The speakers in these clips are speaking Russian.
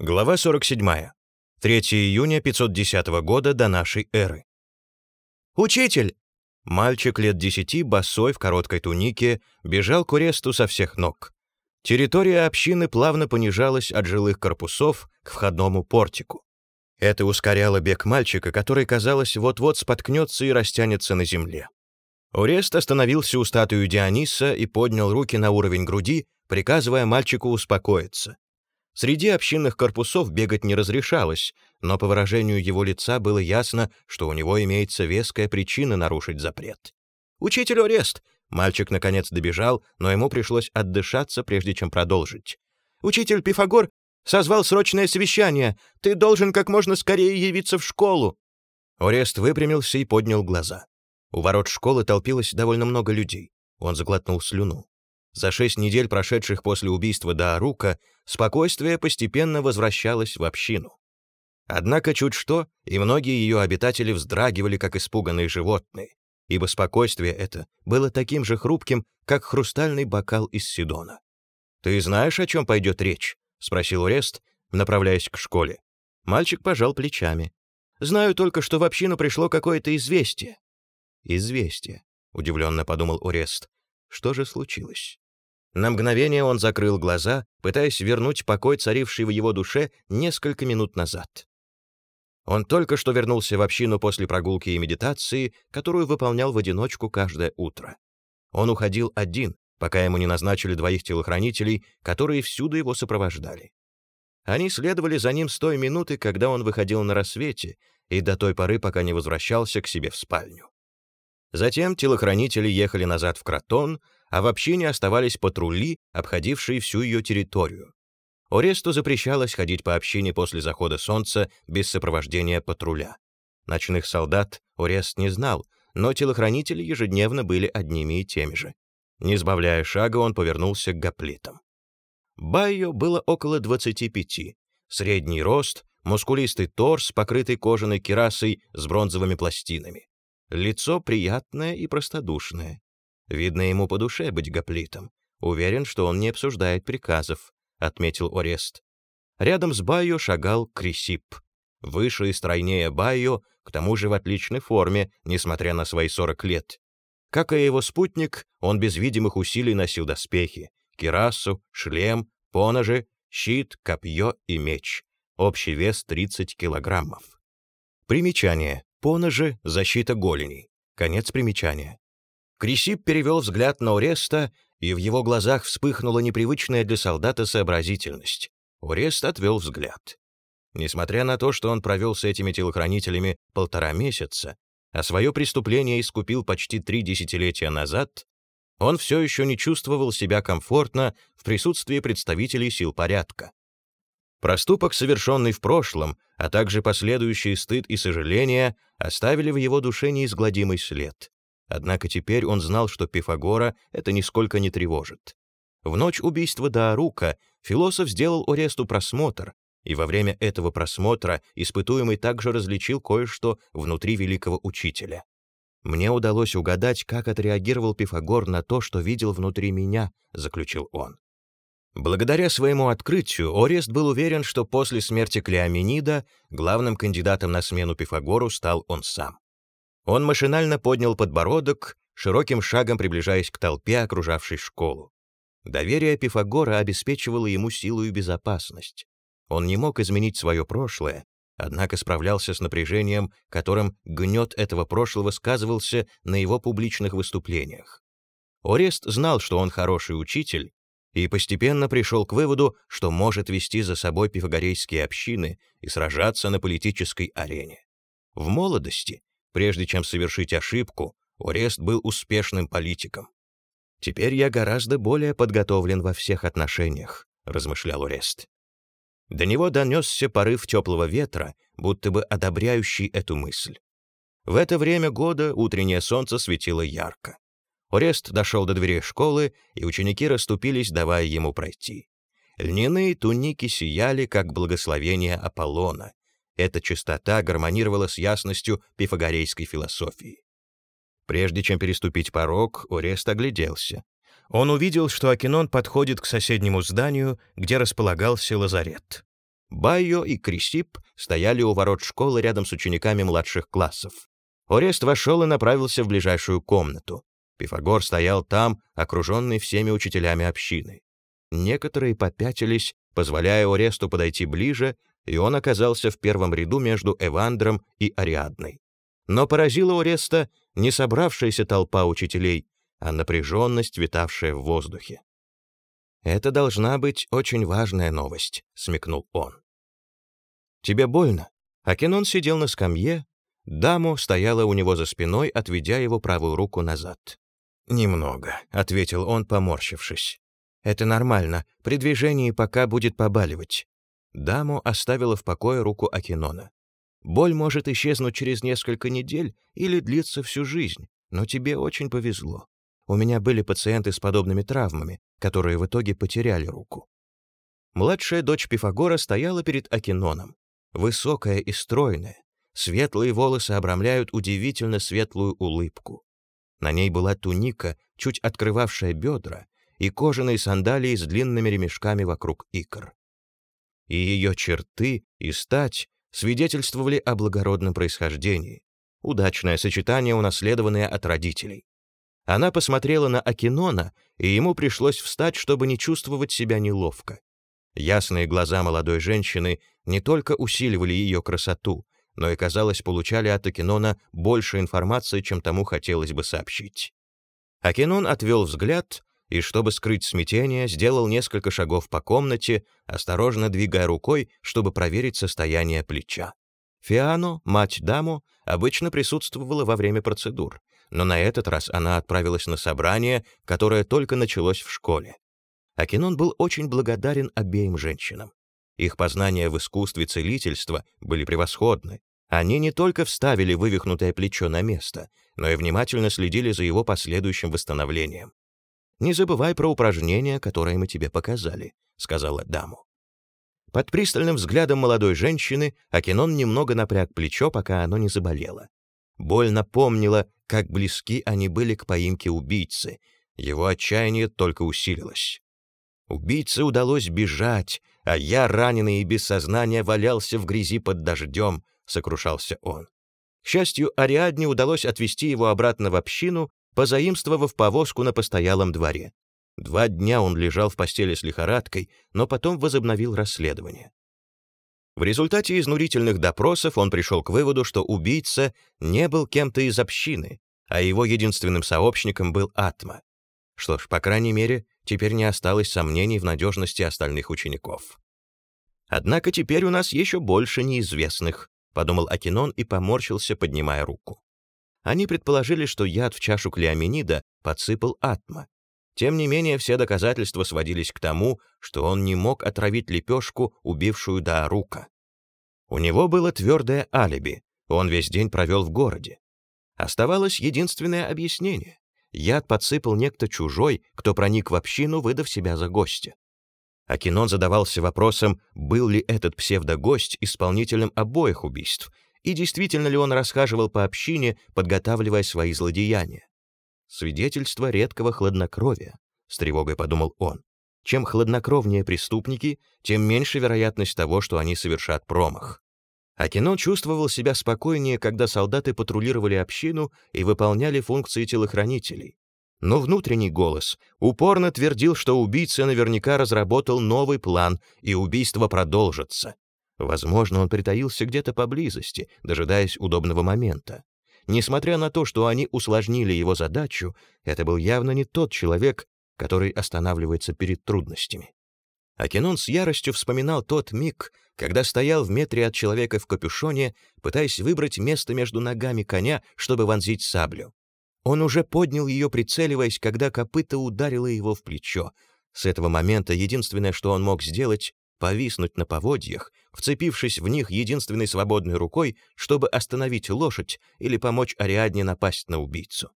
Глава 47. 3 июня 510 года до нашей эры. «Учитель!» Мальчик лет десяти, босой, в короткой тунике, бежал к Уресту со всех ног. Территория общины плавно понижалась от жилых корпусов к входному портику. Это ускоряло бег мальчика, который, казалось, вот-вот споткнется и растянется на земле. Урест остановился у статуи Диониса и поднял руки на уровень груди, приказывая мальчику успокоиться. Среди общинных корпусов бегать не разрешалось, но по выражению его лица было ясно, что у него имеется веская причина нарушить запрет. «Учитель Орест!» Мальчик наконец добежал, но ему пришлось отдышаться, прежде чем продолжить. «Учитель Пифагор созвал срочное совещание. Ты должен как можно скорее явиться в школу». Орест выпрямился и поднял глаза. У ворот школы толпилось довольно много людей. Он заглотнул слюну. За шесть недель, прошедших после убийства Даарука, спокойствие постепенно возвращалось в общину. Однако чуть что, и многие ее обитатели вздрагивали, как испуганные животные, ибо спокойствие это было таким же хрупким, как хрустальный бокал из Сидона. «Ты знаешь, о чем пойдет речь?» — спросил Урест, направляясь к школе. Мальчик пожал плечами. «Знаю только, что в общину пришло какое-то известие». «Известие», — удивленно подумал Урест. «Что же случилось?» На мгновение он закрыл глаза, пытаясь вернуть покой, царивший в его душе несколько минут назад. Он только что вернулся в общину после прогулки и медитации, которую выполнял в одиночку каждое утро. Он уходил один, пока ему не назначили двоих телохранителей, которые всюду его сопровождали. Они следовали за ним с той минуты, когда он выходил на рассвете, и до той поры, пока не возвращался к себе в спальню. Затем телохранители ехали назад в Кротон, а в общине оставались патрули, обходившие всю ее территорию. Оресту запрещалось ходить по общине после захода солнца без сопровождения патруля. Ночных солдат Орест не знал, но телохранители ежедневно были одними и теми же. Не сбавляя шага, он повернулся к гоплитам. Байо было около 25. Средний рост, мускулистый торс, покрытый кожаной керасой с бронзовыми пластинами. Лицо приятное и простодушное. Видно, ему по душе быть гоплитом. Уверен, что он не обсуждает приказов, отметил Орест. Рядом с Байо шагал Крисип. Выше и стройнее Байо, к тому же в отличной форме, несмотря на свои 40 лет. Как и его спутник, он без видимых усилий носил доспехи, кирасу, шлем, поножи, щит, копье и меч. Общий вес 30 килограммов. Примечание. Поножи — защита голеней. Конец примечания. Крисип перевел взгляд на Ореста, и в его глазах вспыхнула непривычная для солдата сообразительность. Орест отвел взгляд. Несмотря на то, что он провел с этими телохранителями полтора месяца, а свое преступление искупил почти три десятилетия назад, он все еще не чувствовал себя комфортно в присутствии представителей сил порядка. Проступок, совершенный в прошлом, а также последующий стыд и сожаление, оставили в его душе неизгладимый след. Однако теперь он знал, что Пифагора это нисколько не тревожит. В ночь убийства Даарука философ сделал Оресту просмотр, и во время этого просмотра испытуемый также различил кое-что внутри великого учителя. «Мне удалось угадать, как отреагировал Пифагор на то, что видел внутри меня», — заключил он. Благодаря своему открытию Орест был уверен, что после смерти Клеоменида главным кандидатом на смену Пифагору стал он сам. Он машинально поднял подбородок, широким шагом приближаясь к толпе, окружавшей школу. Доверие Пифагора обеспечивало ему силу и безопасность. Он не мог изменить свое прошлое, однако справлялся с напряжением, которым гнет этого прошлого сказывался на его публичных выступлениях. Орест знал, что он хороший учитель, и постепенно пришел к выводу, что может вести за собой пифагорейские общины и сражаться на политической арене. В молодости Прежде чем совершить ошибку, Орест был успешным политиком. «Теперь я гораздо более подготовлен во всех отношениях», — размышлял Орест. До него донесся порыв теплого ветра, будто бы одобряющий эту мысль. В это время года утреннее солнце светило ярко. Орест дошел до дверей школы, и ученики расступились, давая ему пройти. Льняные туники сияли, как благословение Аполлона, эта чистота гармонировала с ясностью пифагорейской философии. Прежде чем переступить порог, Орест огляделся. Он увидел, что Акинон подходит к соседнему зданию, где располагался лазарет. Байо и Крисип стояли у ворот школы рядом с учениками младших классов. Орест вошел и направился в ближайшую комнату. Пифагор стоял там, окруженный всеми учителями общины. Некоторые попятились, позволяя Оресту подойти ближе, и он оказался в первом ряду между Эвандром и Ариадной. Но поразила Ореста не собравшаяся толпа учителей, а напряженность, витавшая в воздухе. «Это должна быть очень важная новость», — смекнул он. «Тебе больно?» Акинон сидел на скамье, даму стояла у него за спиной, отведя его правую руку назад. «Немного», — ответил он, поморщившись. «Это нормально, при движении пока будет побаливать». Даму оставила в покое руку Акинона. «Боль может исчезнуть через несколько недель или длиться всю жизнь, но тебе очень повезло. У меня были пациенты с подобными травмами, которые в итоге потеряли руку. Младшая дочь Пифагора стояла перед Акиноном. Высокая и стройная, светлые волосы обрамляют удивительно светлую улыбку. На ней была туника, чуть открывавшая бедра, и кожаные сандалии с длинными ремешками вокруг икр. И ее черты и стать свидетельствовали о благородном происхождении, удачное сочетание, унаследованное от родителей. Она посмотрела на Акинона, и ему пришлось встать, чтобы не чувствовать себя неловко. Ясные глаза молодой женщины не только усиливали ее красоту, но и, казалось, получали от Акинона больше информации, чем тому хотелось бы сообщить. Акинон отвел взгляд и, чтобы скрыть смятение, сделал несколько шагов по комнате, осторожно двигая рукой, чтобы проверить состояние плеча. Фиано, мать Даму, обычно присутствовала во время процедур, но на этот раз она отправилась на собрание, которое только началось в школе. Акинон был очень благодарен обеим женщинам. Их познания в искусстве целительства были превосходны. Они не только вставили вывихнутое плечо на место, но и внимательно следили за его последующим восстановлением. «Не забывай про упражнения, которые мы тебе показали», — сказала даму. Под пристальным взглядом молодой женщины Акинон немного напряг плечо, пока оно не заболело. Боль напомнила, как близки они были к поимке убийцы. Его отчаяние только усилилось. Убийце удалось бежать, а я, раненый и без сознания, валялся в грязи под дождем, — сокрушался он. К счастью, Ариадне удалось отвезти его обратно в общину, позаимствовав повозку на постоялом дворе. Два дня он лежал в постели с лихорадкой, но потом возобновил расследование. В результате изнурительных допросов он пришел к выводу, что убийца не был кем-то из общины, а его единственным сообщником был Атма. Что ж, по крайней мере, теперь не осталось сомнений в надежности остальных учеников. «Однако теперь у нас еще больше неизвестных», — подумал Акинон и поморщился, поднимая руку. Они предположили, что яд в чашу Клеоменида подсыпал Атма. Тем не менее, все доказательства сводились к тому, что он не мог отравить лепешку, убившую Даарука. У него было твердое алиби, он весь день провел в городе. Оставалось единственное объяснение. Яд подсыпал некто чужой, кто проник в общину, выдав себя за гостя. Акинон задавался вопросом, был ли этот псевдогость исполнителем обоих убийств, и действительно ли он расхаживал по общине, подготавливая свои злодеяния. Свидетельство редкого хладнокровия, с тревогой подумал он. Чем хладнокровнее преступники, тем меньше вероятность того, что они совершат промах. Акино чувствовал себя спокойнее, когда солдаты патрулировали общину и выполняли функции телохранителей. Но внутренний голос упорно твердил, что убийца наверняка разработал новый план, и убийство продолжится. Возможно, он притаился где-то поблизости, дожидаясь удобного момента. Несмотря на то, что они усложнили его задачу, это был явно не тот человек, который останавливается перед трудностями. Акинон с яростью вспоминал тот миг, когда стоял в метре от человека в капюшоне, пытаясь выбрать место между ногами коня, чтобы вонзить саблю. Он уже поднял ее, прицеливаясь, когда копыта ударило его в плечо. С этого момента единственное, что он мог сделать, повиснуть на поводьях, вцепившись в них единственной свободной рукой, чтобы остановить лошадь или помочь Ариадне напасть на убийцу.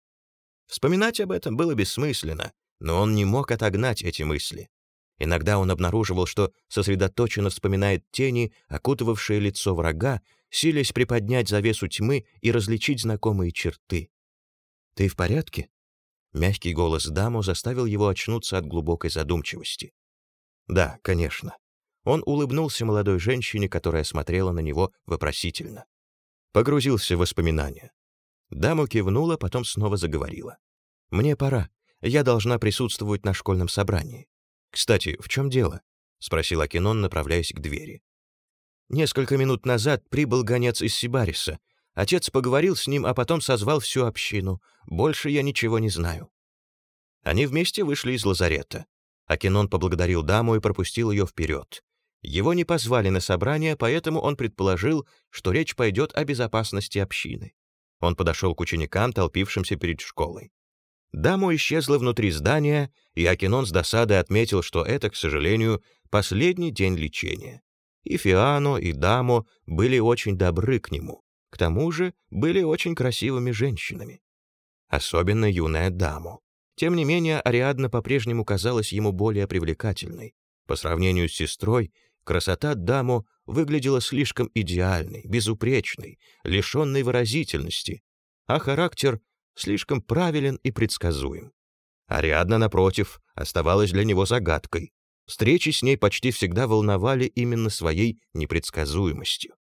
Вспоминать об этом было бессмысленно, но он не мог отогнать эти мысли. Иногда он обнаруживал, что сосредоточенно вспоминает тени, окутывавшие лицо врага, силясь приподнять завесу тьмы и различить знакомые черты. «Ты в порядке?» Мягкий голос Дамо заставил его очнуться от глубокой задумчивости. «Да, конечно». Он улыбнулся молодой женщине, которая смотрела на него вопросительно. Погрузился в воспоминания. Дама кивнула, потом снова заговорила. «Мне пора. Я должна присутствовать на школьном собрании. Кстати, в чем дело?» — спросил Акинон, направляясь к двери. Несколько минут назад прибыл гонец из Сибариса. Отец поговорил с ним, а потом созвал всю общину. Больше я ничего не знаю. Они вместе вышли из лазарета. Акинон поблагодарил даму и пропустил ее вперед. Его не позвали на собрание, поэтому он предположил, что речь пойдет о безопасности общины. Он подошел к ученикам, толпившимся перед школой. Дама исчезла внутри здания, и Акинон с досадой отметил, что это, к сожалению, последний день лечения. И Фиано, и Дамо были очень добры к нему. К тому же были очень красивыми женщинами. Особенно юная Дамо. Тем не менее, Ариадна по-прежнему казалась ему более привлекательной. По сравнению с сестрой, красота Дамо выглядела слишком идеальной, безупречной, лишенной выразительности, а характер слишком правилен и предсказуем. Ариадна, напротив, оставалась для него загадкой. Встречи с ней почти всегда волновали именно своей непредсказуемостью.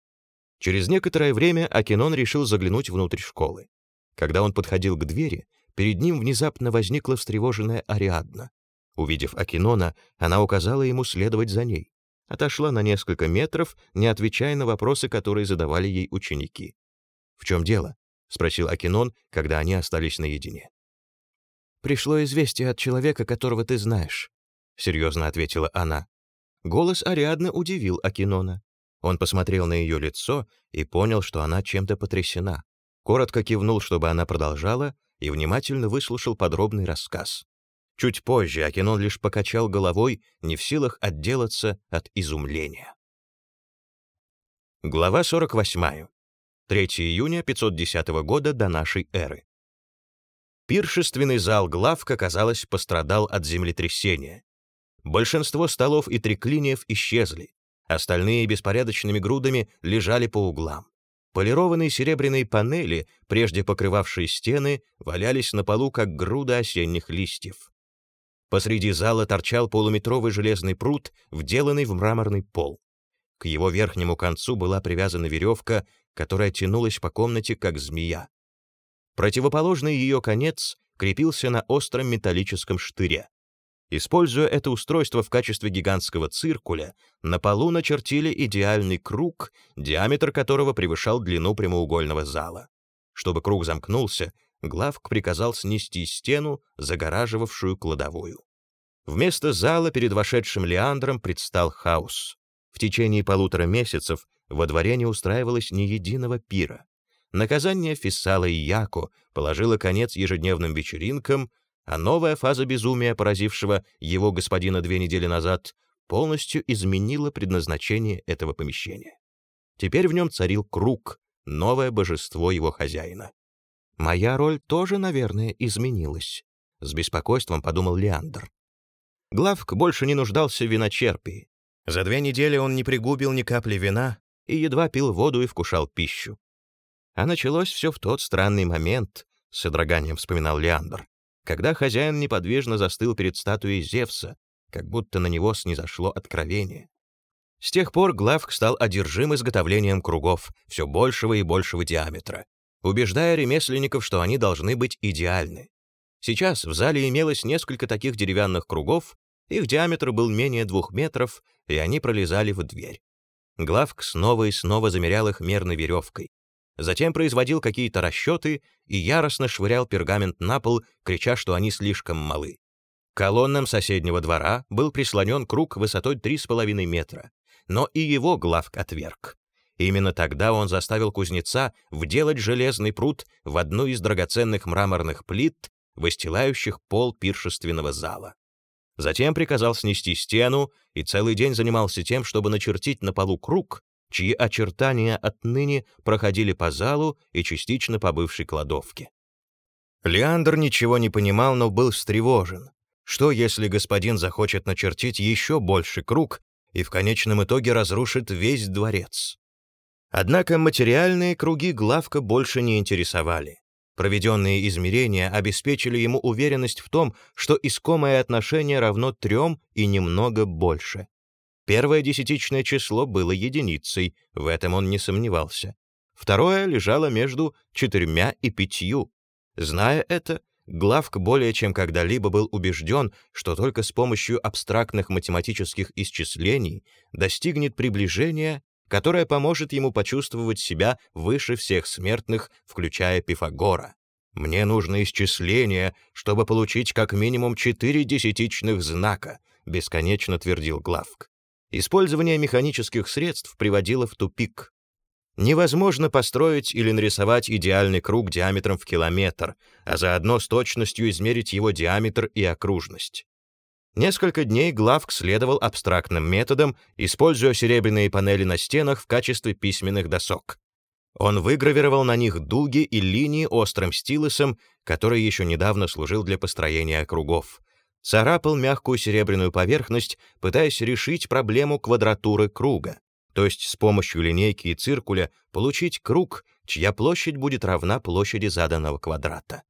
Через некоторое время Акинон решил заглянуть внутрь школы. Когда он подходил к двери, перед ним внезапно возникла встревоженная Ариадна. Увидев Акинона, она указала ему следовать за ней. Отошла на несколько метров, не отвечая на вопросы, которые задавали ей ученики. «В чем дело?» — спросил Акинон, когда они остались наедине. «Пришло известие от человека, которого ты знаешь», — серьезно ответила она. Голос Ариадны удивил Акинона. Он посмотрел на ее лицо и понял, что она чем-то потрясена. Коротко кивнул, чтобы она продолжала, и внимательно выслушал подробный рассказ. Чуть позже Акинон лишь покачал головой, не в силах отделаться от изумления. Глава 48. 3 июня 510 года до нашей эры. Пиршественный зал Главка, казалось, пострадал от землетрясения. Большинство столов и триклиниев исчезли, остальные беспорядочными грудами лежали по углам. Полированные серебряные панели, прежде покрывавшие стены, валялись на полу, как груда осенних листьев. Посреди зала торчал полуметровый железный пруд, вделанный в мраморный пол. К его верхнему концу была привязана веревка, которая тянулась по комнате, как змея. Противоположный ее конец крепился на остром металлическом штыре. Используя это устройство в качестве гигантского циркуля, на полу начертили идеальный круг, диаметр которого превышал длину прямоугольного зала. Чтобы круг замкнулся, Главк приказал снести стену, загораживавшую кладовую. Вместо зала перед вошедшим Леандром предстал хаос. В течение полутора месяцев во дворе не устраивалось ни единого пира. Наказание Фессала и Яко положило конец ежедневным вечеринкам, а новая фаза безумия, поразившего его господина две недели назад, полностью изменила предназначение этого помещения. Теперь в нем царил круг, новое божество его хозяина. «Моя роль тоже, наверное, изменилась», — с беспокойством подумал Леандр. Главк больше не нуждался в виночерпии. За две недели он не пригубил ни капли вина и едва пил воду и вкушал пищу. А началось все в тот странный момент, — с содроганием вспоминал Леандр, когда хозяин неподвижно застыл перед статуей Зевса, как будто на него снизошло откровение. С тех пор Главк стал одержим изготовлением кругов все большего и большего диаметра, убеждая ремесленников, что они должны быть идеальны. Сейчас в зале имелось несколько таких деревянных кругов, их диаметр был менее двух метров, и они пролезали в дверь. Главк снова и снова замерял их мерной веревкой, затем производил какие-то расчеты и яростно швырял пергамент на пол, крича, что они слишком малы. К колоннам соседнего двора был прислонен круг высотой 3,5 метра, но и его главк отверг. Именно тогда он заставил кузнеца вделать железный пруд в одну из драгоценных мраморных плит, выстилающих пол пиршественного зала. Затем приказал снести стену и целый день занимался тем, чтобы начертить на полу круг, чьи очертания отныне проходили по залу и частично по бывшей кладовке. Леандр ничего не понимал, но был встревожен. Что, если господин захочет начертить еще больше круг и в конечном итоге разрушит весь дворец? Однако материальные круги главка больше не интересовали. Проведенные измерения обеспечили ему уверенность в том, что искомое отношение равно трем и немного больше. Первое десятичное число было единицей, в этом он не сомневался. Второе лежало между четырьмя и пятью. Зная это, Главк более чем когда-либо был убежден, что только с помощью абстрактных математических исчислений достигнет приближения, которое поможет ему почувствовать себя выше всех смертных, включая Пифагора. «Мне нужно исчисление, чтобы получить как минимум четыре десятичных знака», бесконечно твердил Главк. Использование механических средств приводило в тупик. Невозможно построить или нарисовать идеальный круг диаметром в километр, а заодно с точностью измерить его диаметр и окружность. Несколько дней Главк следовал абстрактным методам, используя серебряные панели на стенах в качестве письменных досок. Он выгравировал на них дуги и линии острым стилусом, который еще недавно служил для построения кругов. Царапал мягкую серебряную поверхность, пытаясь решить проблему квадратуры круга то есть с помощью линейки и циркуля получить круг, чья площадь будет равна площади заданного квадрата.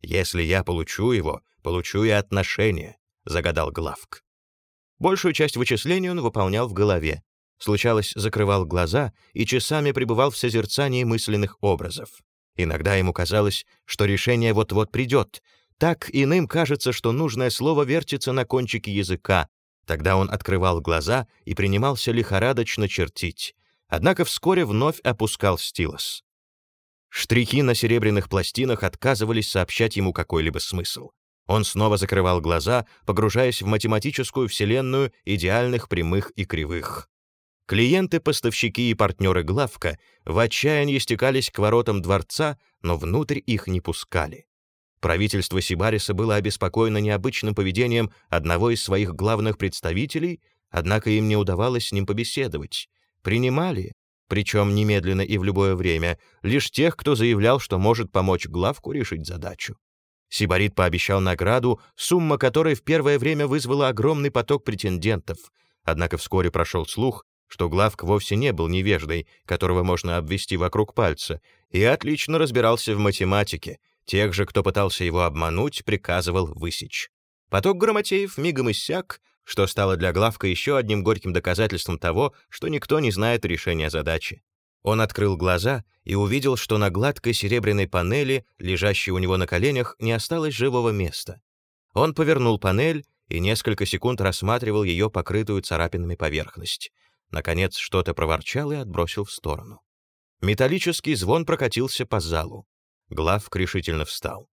«Если я получу его, получу и отношение», — загадал Главк. Большую часть вычислений он выполнял в голове. Случалось, закрывал глаза и часами пребывал в созерцании мысленных образов. Иногда ему казалось, что решение вот-вот придет. Так иным кажется, что нужное слово вертится на кончике языка, Тогда он открывал глаза и принимался лихорадочно чертить, однако вскоре вновь опускал стилус. Штрихи на серебряных пластинах отказывались сообщать ему какой-либо смысл. Он снова закрывал глаза, погружаясь в математическую вселенную идеальных прямых и кривых. Клиенты, поставщики и партнеры Главка в отчаянии стекались к воротам дворца, но внутрь их не пускали. Правительство Сибариса было обеспокоено необычным поведением одного из своих главных представителей, однако им не удавалось с ним побеседовать. Принимали, причем немедленно и в любое время, лишь тех, кто заявлял, что может помочь главку решить задачу. Сибарит пообещал награду, сумма которой в первое время вызвала огромный поток претендентов. Однако вскоре прошел слух, что Главк вовсе не был невеждой, которого можно обвести вокруг пальца, и отлично разбирался в математике, Тех же, кто пытался его обмануть, приказывал высечь. Поток грамотеев мигом иссяк, что стало для Главка еще одним горьким доказательством того, что никто не знает решения задачи. Он открыл глаза и увидел, что на гладкой серебряной панели, лежащей у него на коленях, не осталось живого места. Он повернул панель и несколько секунд рассматривал ее покрытую царапинами поверхность. Наконец что-то проворчал и отбросил в сторону. Металлический звон прокатился по залу. Главк решительно встал.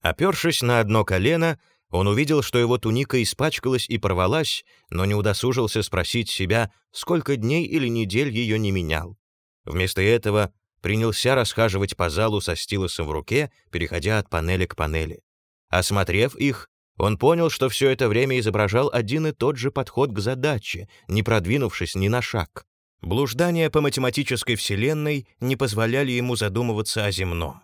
Опершись на одно колено, он увидел, что его туника испачкалась и порвалась, но не удосужился спросить себя, сколько дней или недель ее не менял. Вместо этого принялся расхаживать по залу со стилусом в руке, переходя от панели к панели. Осмотрев их, он понял, что все это время изображал один и тот же подход к задаче, не продвинувшись ни на шаг. Блуждания по математической вселенной не позволяли ему задумываться о земном.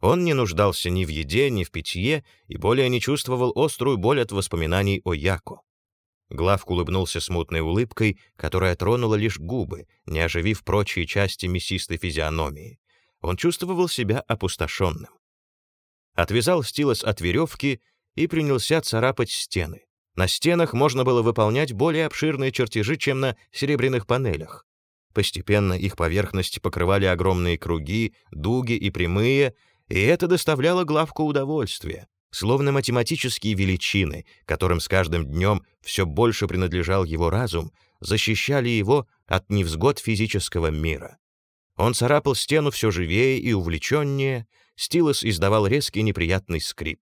Он не нуждался ни в еде, ни в питье и более не чувствовал острую боль от воспоминаний о Яко. Главк улыбнулся смутной улыбкой, которая тронула лишь губы, не оживив прочие части мясистой физиономии. Он чувствовал себя опустошенным. Отвязал стилос от веревки и принялся царапать стены. На стенах можно было выполнять более обширные чертежи, чем на серебряных панелях. Постепенно их поверхность покрывали огромные круги, дуги и прямые, и это доставляло главку удовольствие, словно математические величины, которым с каждым днем все больше принадлежал его разум, защищали его от невзгод физического мира. Он царапал стену все живее и увлеченнее, стилус издавал резкий неприятный скрип.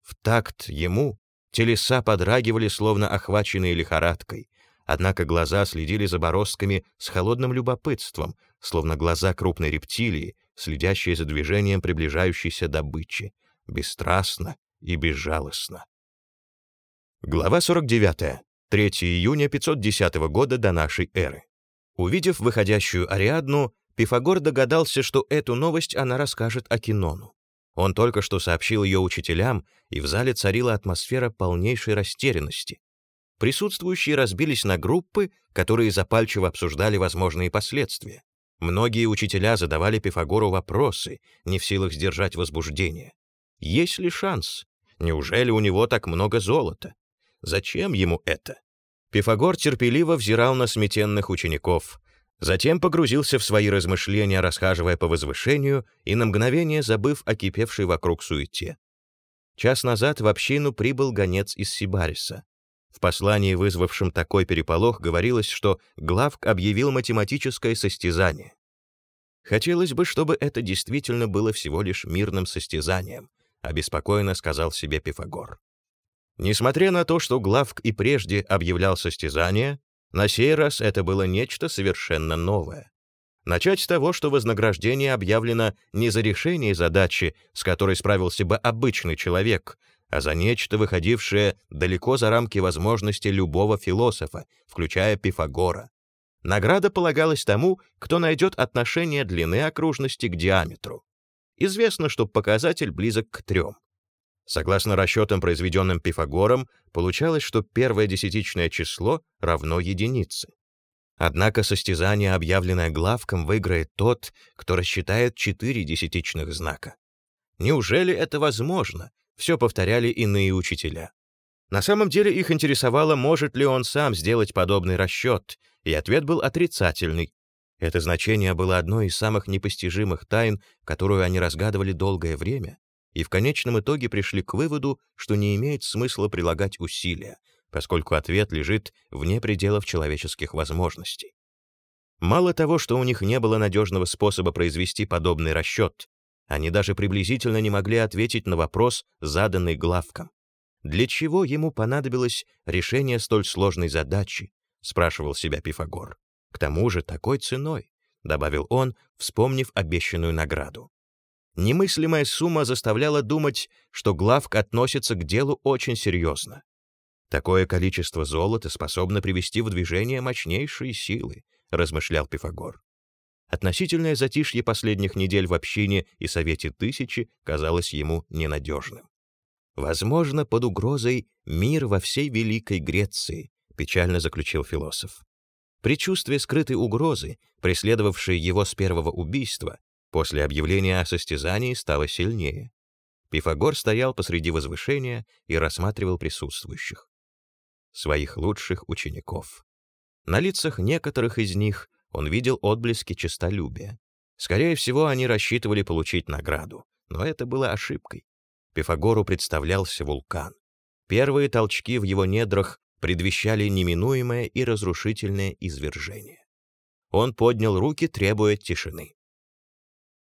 В такт ему телеса подрагивали, словно охваченные лихорадкой, однако глаза следили за бороздками с холодным любопытством, словно глаза крупной рептилии, следящие за движением приближающейся добычи, бесстрастно и безжалостно. Глава 49. 3 июня 510 года до нашей эры. Увидев выходящую Ариадну, Пифагор догадался, что эту новость она расскажет Акинону. Он только что сообщил ее учителям, и в зале царила атмосфера полнейшей растерянности. Присутствующие разбились на группы, которые запальчиво обсуждали возможные последствия. Многие учителя задавали Пифагору вопросы, не в силах сдержать возбуждение. Есть ли шанс? Неужели у него так много золота? Зачем ему это? Пифагор терпеливо взирал на сметенных учеников, затем погрузился в свои размышления, расхаживая по возвышению и на мгновение забыв о кипевшей вокруг суете. Час назад в общину прибыл гонец из Сибариса. В послании, вызвавшем такой переполох, говорилось, что Главк объявил математическое состязание. Хотелось бы, чтобы это действительно было всего лишь мирным состязанием, обеспокоенно сказал себе Пифагор. Несмотря на то, что Главк и прежде объявлял состязание, на сей раз это было нечто совершенно новое. Начать с того, что вознаграждение объявлено не за решение задачи, с которой справился бы обычный человек, а за нечто, выходившее далеко за рамки возможностей любого философа, включая Пифагора. Награда полагалась тому, кто найдет отношение длины окружности к диаметру. Известно, что показатель близок к трем. Согласно расчетам, произведенным Пифагором, получалось, что первое десятичное число равно единице. Однако состязание, объявленное главком, выиграет тот, кто рассчитает четыре десятичных знака. Неужели это возможно? Все повторяли иные учителя. На самом деле их интересовало, может ли он сам сделать подобный расчет, и ответ был отрицательный. Это значение было одной из самых непостижимых тайн, которую они разгадывали долгое время, и в конечном итоге пришли к выводу, что не имеет смысла прилагать усилия, поскольку ответ лежит вне пределов человеческих возможностей. Мало того, что у них не было надежного способа произвести подобный расчет, они даже приблизительно не могли ответить на вопрос, заданный главком. Для чего ему понадобилось решение столь сложной задачи, спрашивал себя Пифагор. К тому же такой ценой, добавил он, вспомнив обещанную награду. Немыслимая сумма заставляла думать, что главк относится к делу очень серьезно. Такое количество золота способно привести в движение мощнейшие силы, размышлял Пифагор. Относительное затишье последних недель в общине и Совете Тысячи казалось ему ненадежным. Возможно, под угрозой мир во всей Великой Греции, печально заключил философ. Причувствие скрытой угрозы, преследовавшее его с первого убийства, После объявления о состязании стало сильнее. Пифагор стоял посреди возвышения и рассматривал присутствующих. Своих лучших учеников. На лицах некоторых из них он видел отблески честолюбия. Скорее всего, они рассчитывали получить награду, но это было ошибкой. Пифагору представлялся вулкан. Первые толчки в его недрах предвещали неминуемое и разрушительное извержение. Он поднял руки, требуя тишины.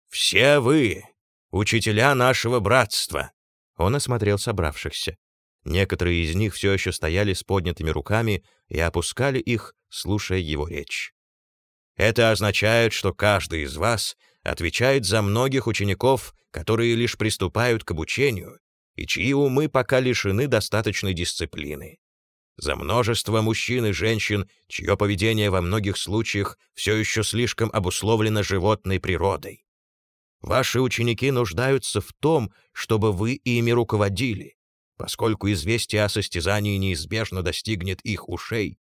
«Все вы, учителя нашего братства!» Он осмотрел собравшихся. Некоторые из них все еще стояли с поднятыми руками и опускали их, слушая его речь. «Это означает, что каждый из вас отвечает за многих учеников, которые лишь приступают к обучению и чьи умы пока лишены достаточной дисциплины. За множество мужчин и женщин, чье поведение во многих случаях все еще слишком обусловлено животной природой. Ваши ученики нуждаются в том, чтобы вы ими руководили. Поскольку известие о состязании неизбежно достигнет их ушей,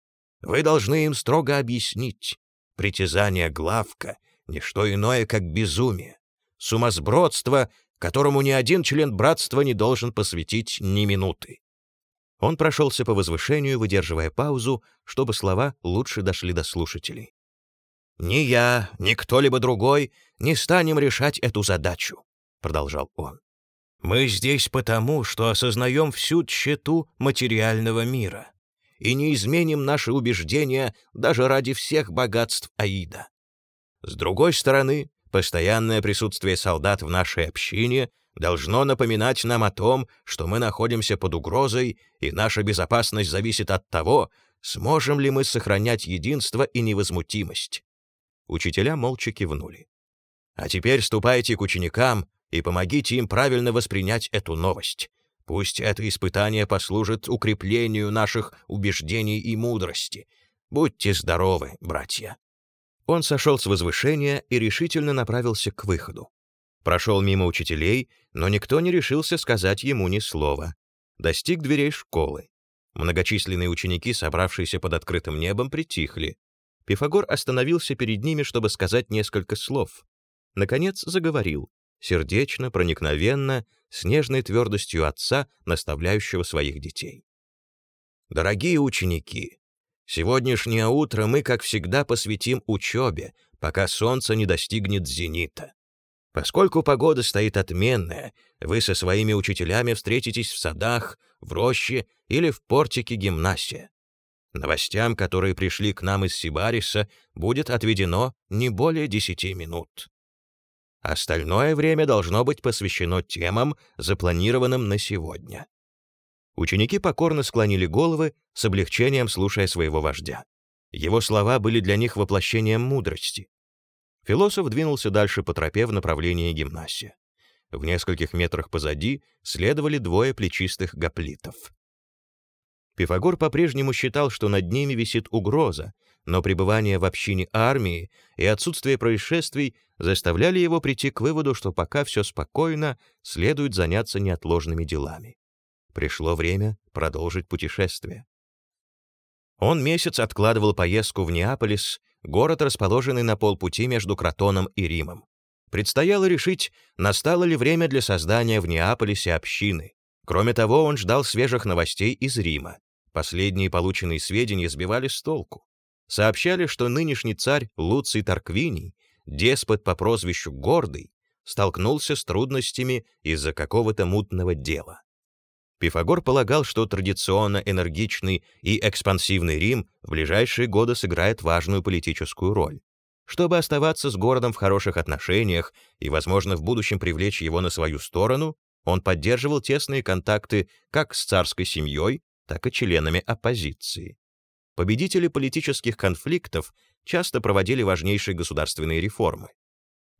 вы должны им строго объяснить. Притязание главка — не что иное, как безумие, сумасбродство, которому ни один член братства не должен посвятить ни минуты. Он прошелся по возвышению, выдерживая паузу, чтобы слова лучше дошли до слушателей. «Ни я, ни кто-либо другой не станем решать эту задачу», — продолжал он. «Мы здесь потому, что осознаем всю тщету материального мира и не изменим наши убеждения даже ради всех богатств Аида. С другой стороны, постоянное присутствие солдат в нашей общине должно напоминать нам о том, что мы находимся под угрозой, и наша безопасность зависит от того, сможем ли мы сохранять единство и невозмутимость. Учителя молча кивнули. «А теперь ступайте к ученикам и помогите им правильно воспринять эту новость. Пусть это испытание послужит укреплению наших убеждений и мудрости. Будьте здоровы, братья». Он сошел с возвышения и решительно направился к выходу. Прошел мимо учителей, но никто не решился сказать ему ни слова. Достиг дверей школы. Многочисленные ученики, собравшиеся под открытым небом, притихли. Пифагор остановился перед ними, чтобы сказать несколько слов. Наконец заговорил, сердечно, проникновенно, с нежной твердостью отца, наставляющего своих детей. «Дорогие ученики, Сегодняшнее утро мы, как всегда, посвятим учебе, пока солнце не достигнет зенита. Поскольку погода стоит отменная, вы со своими учителями встретитесь в садах, в роще или в портике гимнасия. Новостям, которые пришли к нам из Сибариса, будет отведено не более десяти минут. Остальное время должно быть посвящено темам, запланированным на сегодня. Ученики покорно склонили головы, с облегчением слушая своего вождя. Его слова были для них воплощением мудрости. Философ двинулся дальше по тропе в направлении гимнасия. В нескольких метрах позади следовали двое плечистых гоплитов. Пифагор по-прежнему считал, что над ними висит угроза, но пребывание в общине армии и отсутствие происшествий заставляли его прийти к выводу, что пока все спокойно, следует заняться неотложными делами. Пришло время продолжить путешествие. Он месяц откладывал поездку в Неаполис, город, расположенный на полпути между Кротоном и Римом. Предстояло решить, настало ли время для создания в Неаполисе общины. Кроме того, он ждал свежих новостей из Рима. Последние полученные сведения сбивали с толку. Сообщали, что нынешний царь Луций Тарквиний, деспот по прозвищу Гордый, столкнулся с трудностями из-за какого-то мутного дела. Пифагор полагал, что традиционно энергичный и экспансивный Рим в ближайшие годы сыграет важную политическую роль. Чтобы оставаться с городом в хороших отношениях и, возможно, в будущем привлечь его на свою сторону, он поддерживал тесные контакты как с царской семьей, так и членами оппозиции. Победители политических конфликтов часто проводили важнейшие государственные реформы.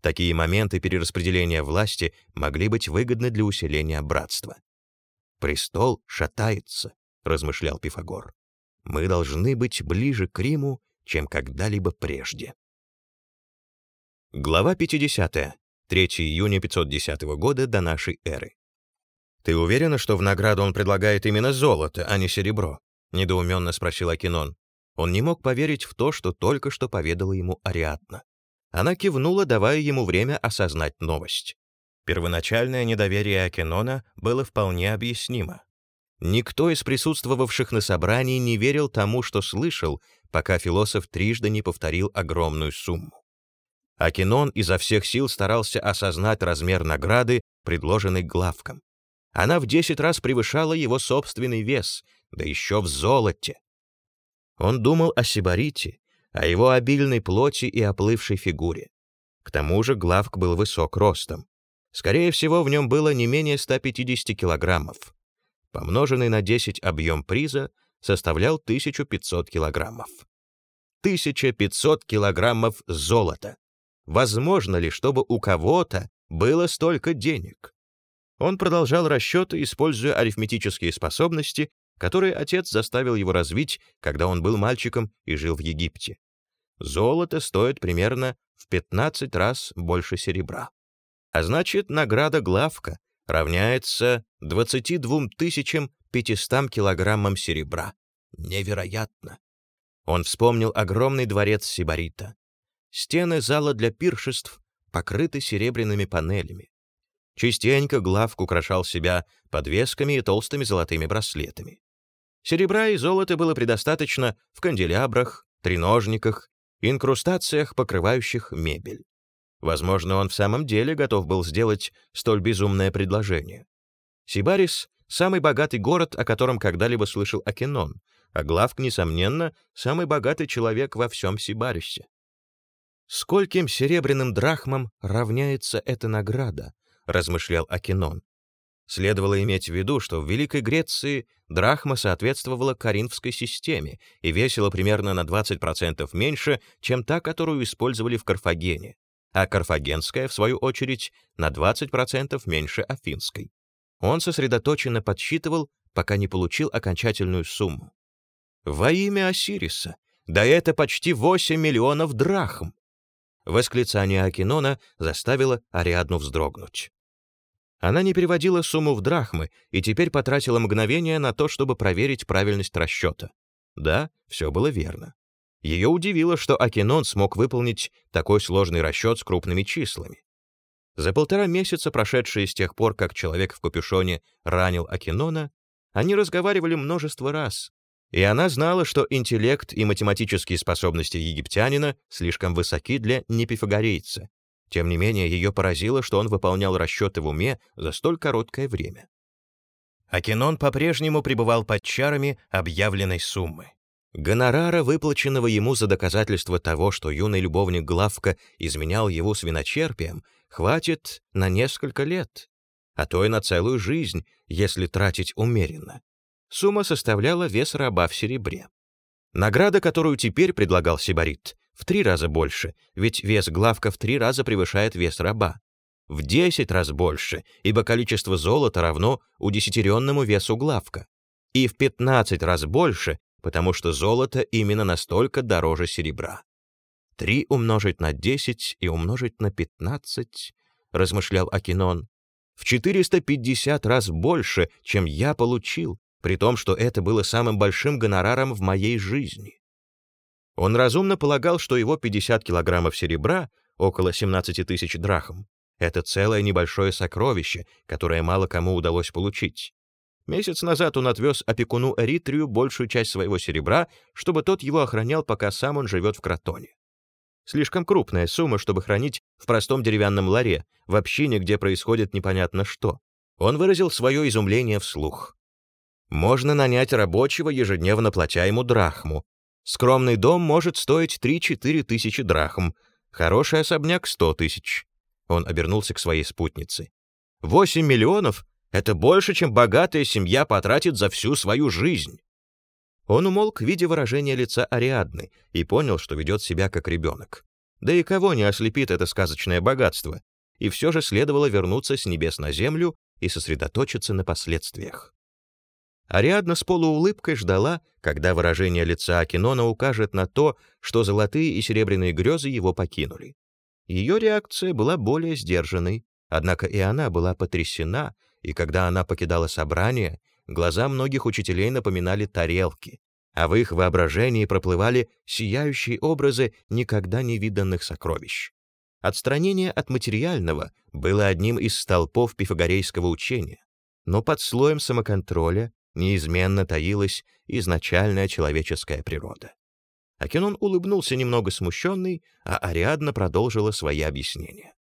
Такие моменты перераспределения власти могли быть выгодны для усиления братства. «Престол шатается», — размышлял Пифагор. «Мы должны быть ближе к Риму, чем когда-либо прежде». Глава 50. 3 июня 510 года до нашей эры. «Ты уверена, что в награду он предлагает именно золото, а не серебро?» — недоуменно спросил Акинон. Он не мог поверить в то, что только что поведала ему Ариадна. Она кивнула, давая ему время осознать новость. Первоначальное недоверие Акинона было вполне объяснимо. Никто из присутствовавших на собрании не верил тому, что слышал, пока философ трижды не повторил огромную сумму. Акинон изо всех сил старался осознать размер награды, предложенной главком. Она в десять раз превышала его собственный вес, да еще в золоте. Он думал о Сибарите, о его обильной плоти и оплывшей фигуре. К тому же Главк был высок ростом. Скорее всего, в нем было не менее 150 килограммов. Помноженный на 10 объем приза составлял 1500 килограммов. 1500 килограммов золота. Возможно ли, чтобы у кого-то было столько денег? Он продолжал расчеты, используя арифметические способности, которые отец заставил его развить, когда он был мальчиком и жил в Египте. Золото стоит примерно в 15 раз больше серебра. А значит, награда главка равняется 22 500 килограммам серебра. Невероятно. Он вспомнил огромный дворец Сибарита. Стены зала для пиршеств покрыты серебряными панелями. Частенько главк украшал себя подвесками и толстыми золотыми браслетами. Серебра и золота было предостаточно в канделябрах, треножниках, инкрустациях, покрывающих мебель. Возможно, он в самом деле готов был сделать столь безумное предложение. Сибарис — самый богатый город, о котором когда-либо слышал Акинон, а Главк, несомненно, самый богатый человек во всем Сибарисе. «Скольким серебряным драхмам равняется эта награда?» — размышлял Акинон. Следовало иметь в виду, что в Великой Греции драхма соответствовала коринфской системе и весила примерно на 20% меньше, чем та, которую использовали в Карфагене а карфагенская, в свою очередь, на 20% меньше афинской. Он сосредоточенно подсчитывал, пока не получил окончательную сумму. «Во имя Осириса! Да это почти 8 миллионов драхм!» Восклицание Акинона заставило Ариадну вздрогнуть. Она не переводила сумму в драхмы и теперь потратила мгновение на то, чтобы проверить правильность расчета. Да, все было верно. Ее удивило, что Акинон смог выполнить такой сложный расчет с крупными числами. За полтора месяца, прошедшие с тех пор, как человек в капюшоне ранил Акинона, они разговаривали множество раз. И она знала, что интеллект и математические способности египтянина слишком высоки для непифагорейца. Тем не менее, ее поразило, что он выполнял расчеты в уме за столь короткое время. Акинон по-прежнему пребывал под чарами объявленной суммы. Гонорара, выплаченного ему за доказательство того, что юный любовник Главка изменял его свиночерпием, хватит на несколько лет, а то и на целую жизнь, если тратить умеренно. Сумма составляла вес раба в серебре. Награда, которую теперь предлагал Сибарит, в три раза больше, ведь вес Главка в три раза превышает вес раба. В десять раз больше, ибо количество золота равно удесятеренному весу Главка. И в пятнадцать раз больше, потому что золото именно настолько дороже серебра. Три умножить на десять и умножить на пятнадцать, размышлял Акинон, в 450 раз больше, чем я получил, при том, что это было самым большим гонораром в моей жизни. Он разумно полагал, что его 50 килограммов серебра, около 17 тысяч драхм, это целое небольшое сокровище, которое мало кому удалось получить. Месяц назад он отвез опекуну Эритрию большую часть своего серебра, чтобы тот его охранял, пока сам он живет в Кротоне. Слишком крупная сумма, чтобы хранить в простом деревянном ларе, в общине, где происходит непонятно что. Он выразил свое изумление вслух. Можно нанять рабочего, ежедневно платя ему драхму. Скромный дом может стоить 3-4 тысячи драхм, хороший особняк — 100 тысяч. Он обернулся к своей спутнице. «Восемь миллионов это больше, чем богатая семья потратит за всю свою жизнь. Он умолк, видя выражение лица Ариадны, и понял, что ведет себя как ребенок. Да и кого не ослепит это сказочное богатство? И все же следовало вернуться с небес на землю и сосредоточиться на последствиях. Ариадна с полуулыбкой ждала, когда выражение лица Акинона укажет на то, что золотые и серебряные грезы его покинули. Ее реакция была более сдержанной, однако и она была потрясена и когда она покидала собрание, глаза многих учителей напоминали тарелки, а в их воображении проплывали сияющие образы никогда не виданных сокровищ. Отстранение от материального было одним из столпов пифагорейского учения, но под слоем самоконтроля неизменно таилась изначальная человеческая природа. Акинон улыбнулся немного смущенный, а Ариадна продолжила свои объяснения.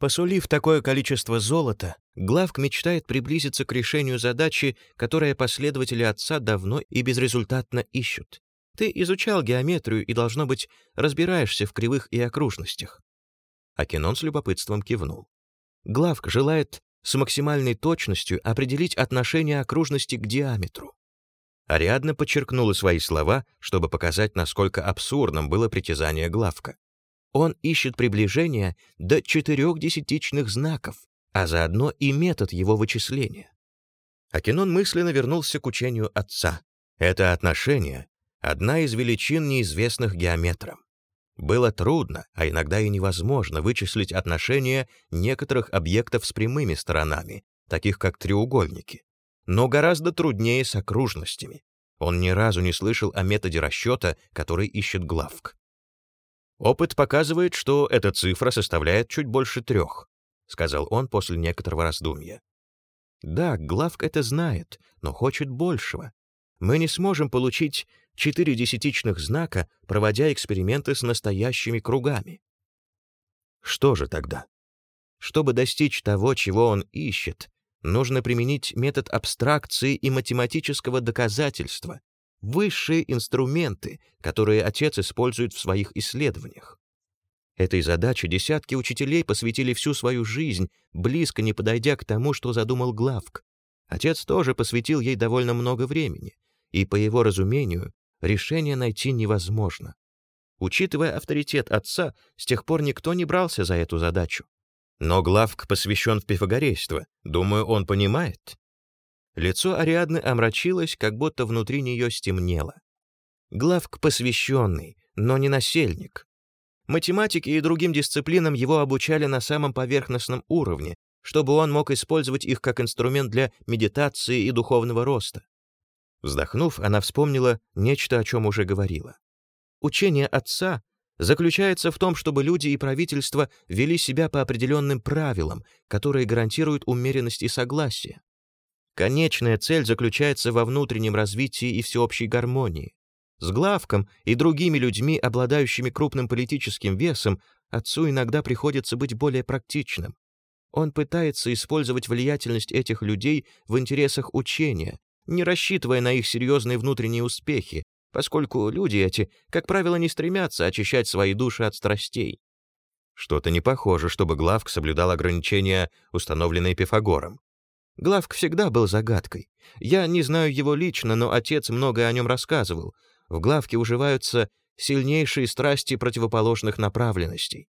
Посулив такое количество золота, Главк мечтает приблизиться к решению задачи, которая последователи отца давно и безрезультатно ищут. Ты изучал геометрию и, должно быть, разбираешься в кривых и окружностях. Акинон с любопытством кивнул. Главк желает с максимальной точностью определить отношение окружности к диаметру. Ариадна подчеркнула свои слова, чтобы показать, насколько абсурдным было притязание Главка. Он ищет приближение до четырех десятичных знаков, а заодно и метод его вычисления. Акинон мысленно вернулся к учению отца. Это отношение — одна из величин неизвестных геометрам. Было трудно, а иногда и невозможно вычислить отношение некоторых объектов с прямыми сторонами, таких как треугольники. Но гораздо труднее с окружностями. Он ни разу не слышал о методе расчета, который ищет Главк. Опыт показывает, что эта цифра составляет чуть больше трех, сказал он после некоторого раздумья. Да, Главк это знает, но хочет большего. Мы не сможем получить четыре десятичных знака, проводя эксперименты с настоящими кругами. Что же тогда? Чтобы достичь того, чего он ищет, нужно применить метод абстракции и математического доказательства, высшие инструменты, которые отец использует в своих исследованиях. Этой задаче десятки учителей посвятили всю свою жизнь, близко не подойдя к тому, что задумал Главк. Отец тоже посвятил ей довольно много времени, и, по его разумению, решение найти невозможно. Учитывая авторитет отца, с тех пор никто не брался за эту задачу. Но Главк посвящен в пифагорейство. Думаю, он понимает. Лицо Ариадны омрачилось, как будто внутри нее стемнело. Главк посвященный, но не насельник. Математике и другим дисциплинам его обучали на самом поверхностном уровне, чтобы он мог использовать их как инструмент для медитации и духовного роста. Вздохнув, она вспомнила нечто, о чем уже говорила. Учение отца заключается в том, чтобы люди и правительство вели себя по определенным правилам, которые гарантируют умеренность и согласие. Конечная цель заключается во внутреннем развитии и всеобщей гармонии. С Главком и другими людьми, обладающими крупным политическим весом, отцу иногда приходится быть более практичным. Он пытается использовать влиятельность этих людей в интересах учения, не рассчитывая на их серьезные внутренние успехи, поскольку люди эти, как правило, не стремятся очищать свои души от страстей. Что-то не похоже, чтобы Главк соблюдал ограничения, установленные Пифагором. Главк всегда был загадкой. Я не знаю его лично, но отец многое о нем рассказывал. В Главке уживаются сильнейшие страсти противоположных направленностей.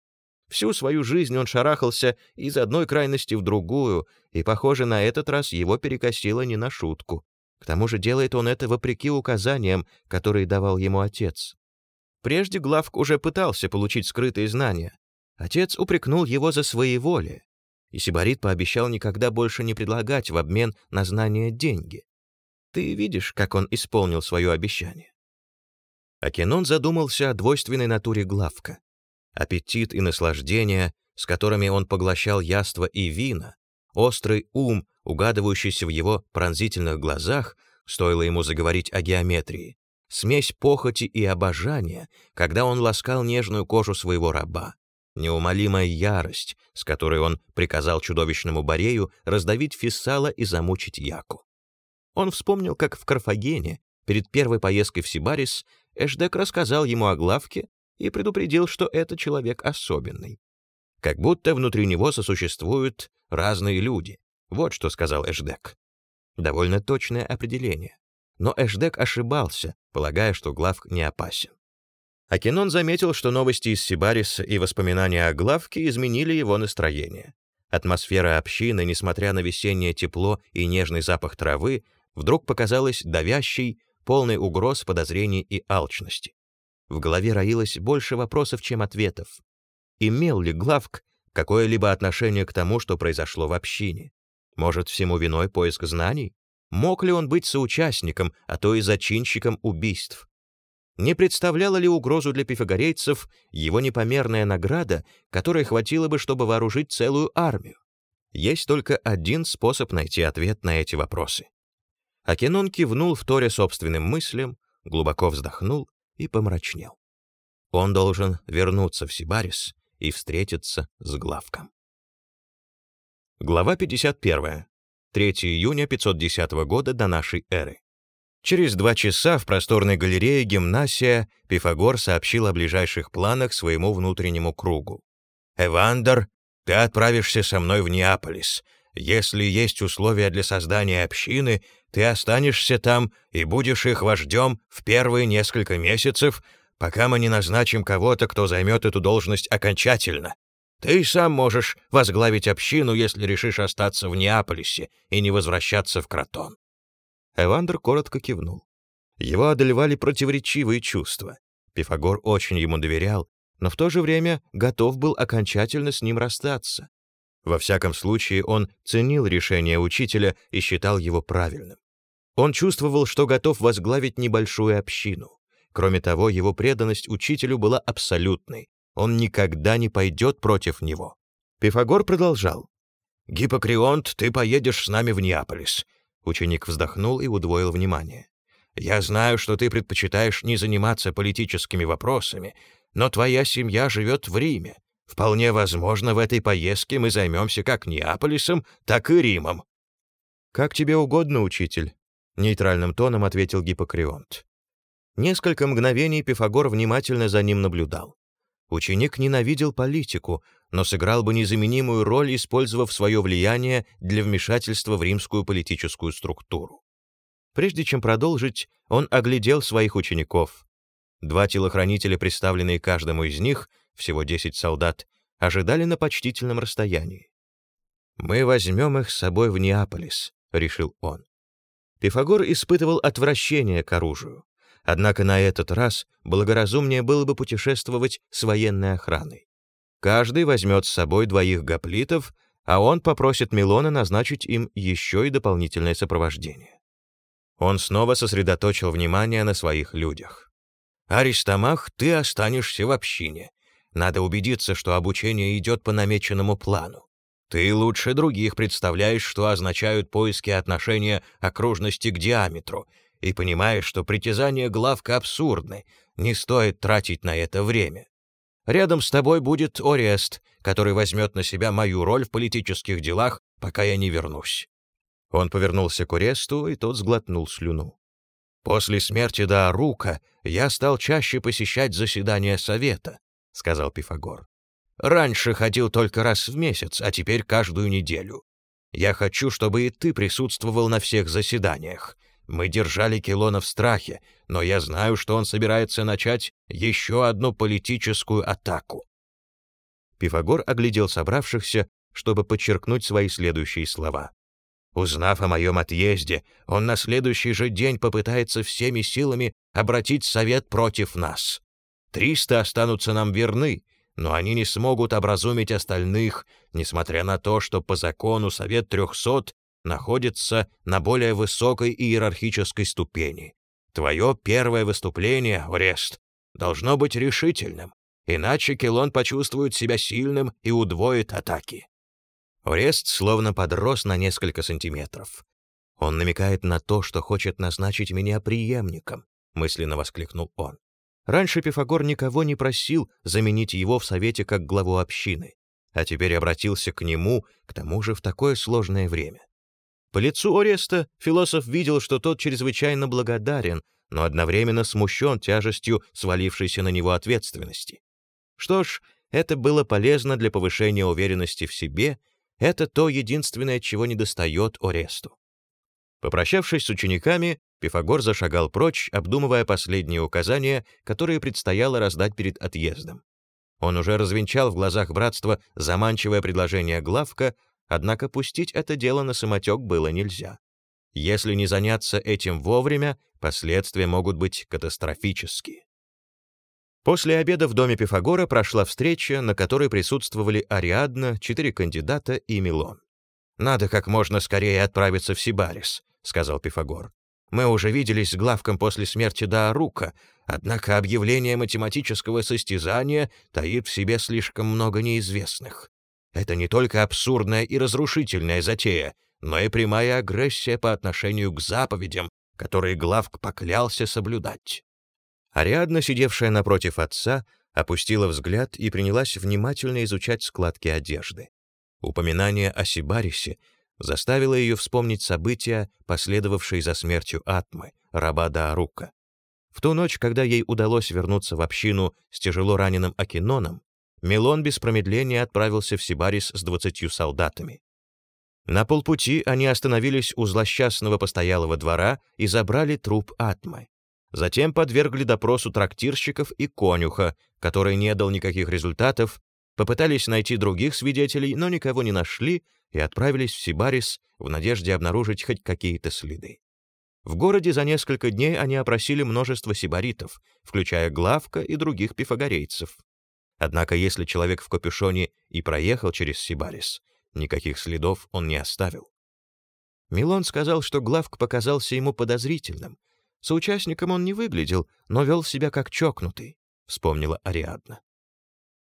Всю свою жизнь он шарахался из одной крайности в другую, и, похоже, на этот раз его перекосило не на шутку. К тому же делает он это вопреки указаниям, которые давал ему отец. Прежде Главк уже пытался получить скрытые знания. Отец упрекнул его за своеволие, и Сибарит пообещал никогда больше не предлагать в обмен на знания деньги. Ты видишь, как он исполнил свое обещание. Акинон задумался о двойственной натуре Главка. Аппетит и наслаждение, с которыми он поглощал яство и вина, острый ум, угадывающийся в его пронзительных глазах, стоило ему заговорить о геометрии, смесь похоти и обожания, когда он ласкал нежную кожу своего раба, неумолимая ярость, с которой он приказал чудовищному Борею раздавить Фессала и замучить Яку. Он вспомнил, как в Карфагене, перед первой поездкой в Сибарис, Эшдек рассказал ему о главке и предупредил, что это человек особенный. Как будто внутри него сосуществуют разные люди, вот что сказал Эшдек. Довольно точное определение. Но Эшдек ошибался, полагая, что Главк не опасен. Акинон заметил, что новости из Сибариса и воспоминания о Главке изменили его настроение. Атмосфера общины, несмотря на весеннее тепло и нежный запах травы, вдруг показалась давящей, полной угроз, подозрений и алчности. В голове роилось больше вопросов, чем ответов. Имел ли Главк какое-либо отношение к тому, что произошло в общине? Может, всему виной поиск знаний? Мог ли он быть соучастником, а то и зачинщиком убийств? Не представляла ли угрозу для пифагорейцев его непомерная награда, которой хватило бы, чтобы вооружить целую армию? Есть только один способ найти ответ на эти вопросы. Акинон кивнул в торе собственным мыслям, глубоко вздохнул и помрачнел. Он должен вернуться в Сибарис и встретиться с главком. Глава 51. 3 июня 510 года до нашей эры. Через два часа в просторной галерее гимнасия Пифагор сообщил о ближайших планах своему внутреннему кругу. «Эвандер, ты отправишься со мной в Неаполис. Если есть условия для создания общины, ты останешься там и будешь их вождем в первые несколько месяцев, пока мы не назначим кого-то, кто займет эту должность окончательно. Ты сам можешь возглавить общину, если решишь остаться в Неаполисе и не возвращаться в Кротон». Эвандр коротко кивнул. Его одолевали противоречивые чувства. Пифагор очень ему доверял, но в то же время готов был окончательно с ним расстаться. Во всяком случае, он ценил решение учителя и считал его правильным. Он чувствовал, что готов возглавить небольшую общину. Кроме того, его преданность учителю была абсолютной, он никогда не пойдет против него. Пифагор продолжал. «Гиппокрионт, ты поедешь с нами в Неаполис». Ученик вздохнул и удвоил внимание. «Я знаю, что ты предпочитаешь не заниматься политическими вопросами, но твоя семья живет в Риме. Вполне возможно, в этой поездке мы займемся как Неаполисом, так и Римом». «Как тебе угодно, учитель», — нейтральным тоном ответил Гиппокрионт. Несколько мгновений Пифагор внимательно за ним наблюдал. Ученик ненавидел политику, но сыграл бы незаменимую роль, использовав свое влияние для вмешательства в римскую политическую структуру. Прежде чем продолжить, он оглядел своих учеников. Два телохранителя, представленные каждому из них, всего 10 солдат, ожидали на почтительном расстоянии. «Мы возьмем их с собой в Неаполис», — решил он. Пифагор испытывал отвращение к оружию. Однако на этот раз благоразумнее было бы путешествовать с военной охраной. Каждый возьмет с собой двоих гоплитов, а он попросит Милона назначить им еще и дополнительное сопровождение. Он снова сосредоточил внимание на своих людях. «Аристомах, ты останешься в общине. Надо убедиться, что обучение идет по намеченному плану. Ты лучше других представляешь, что означают поиски отношения окружности к диаметру, и понимаешь, что притязания главка абсурдны, не стоит тратить на это время. Рядом с тобой будет Орест, который возьмет на себя мою роль в политических делах, пока я не вернусь». Он повернулся к Оресту, и тот сглотнул слюну. «После смерти Даарука я стал чаще посещать заседания совета», — сказал Пифагор. «Раньше ходил только раз в месяц, а теперь каждую неделю. Я хочу, чтобы и ты присутствовал на всех заседаниях. Мы держали Килона в страхе, но я знаю, что он собирается начать еще одну политическую атаку». Пифагор оглядел собравшихся, чтобы подчеркнуть свои следующие слова. Узнав о моем отъезде, он на следующий же день попытается всеми силами обратить совет против нас. Триста останутся нам верны, но они не смогут образумить остальных, несмотря на то, что по закону Совет трехсот находится на более высокой иерархической ступени. Твое первое выступление, Орест, должно быть решительным, иначе Келон почувствует себя сильным и удвоит атаки. Орест словно подрос на несколько сантиметров. Он намекает на то, что хочет назначить меня преемником, мысленно воскликнул он. Раньше Пифагор никого не просил заменить его в совете как главу общины, а теперь обратился к нему, к тому же в такое сложное время. По лицу Ореста философ видел, что тот чрезвычайно благодарен, но одновременно смущен тяжестью свалившейся на него ответственности. Что ж, это было полезно для повышения уверенности в себе, это то единственное, чего недостает Оресту. Попрощавшись с учениками, Пифагор зашагал прочь, обдумывая последние указания, которые предстояло раздать перед отъездом. Он уже развенчал в глазах братства заманчивое предложение Главка, Однако пустить это дело на самотек было нельзя. Если не заняться этим вовремя, последствия могут быть катастрофические. После обеда в доме Пифагора прошла встреча, на которой присутствовали Ариадна, четыре кандидата и Милон. «Надо как можно скорее отправиться в Сибарис», — сказал Пифагор. «Мы уже виделись с главком после смерти Даарука, однако объявление математического состязания таит в себе слишком много неизвестных. Это не только абсурдная и разрушительная затея, но и прямая агрессия по отношению к заповедям, которые Главк поклялся соблюдать. Ариадна, сидевшая напротив отца, опустила взгляд и принялась внимательно изучать складки одежды. Упоминание о Сибарисе заставило ее вспомнить события, последовавшие за смертью Атмы, раба Даарука. В ту ночь, когда ей удалось вернуться в общину с тяжело раненым Акиноном, Милон без промедления отправился в Сибарис с двадцатью солдатами. На полпути они остановились у злосчастного постоялого двора и забрали труп Атмы. Затем подвергли допросу трактирщиков и конюха, который не дал никаких результатов, попытались найти других свидетелей, но никого не нашли и отправились в Сибарис в надежде обнаружить хоть какие-то следы. В городе за несколько дней они опросили множество сибаритов, включая Главка и других пифагорейцев. Однако если человек в капюшоне и проехал через Сибарис, никаких следов он не оставил. Милон сказал, что Главк показался ему подозрительным. Соучастником он не выглядел, но вел себя как чокнутый, — вспомнила Ариадна.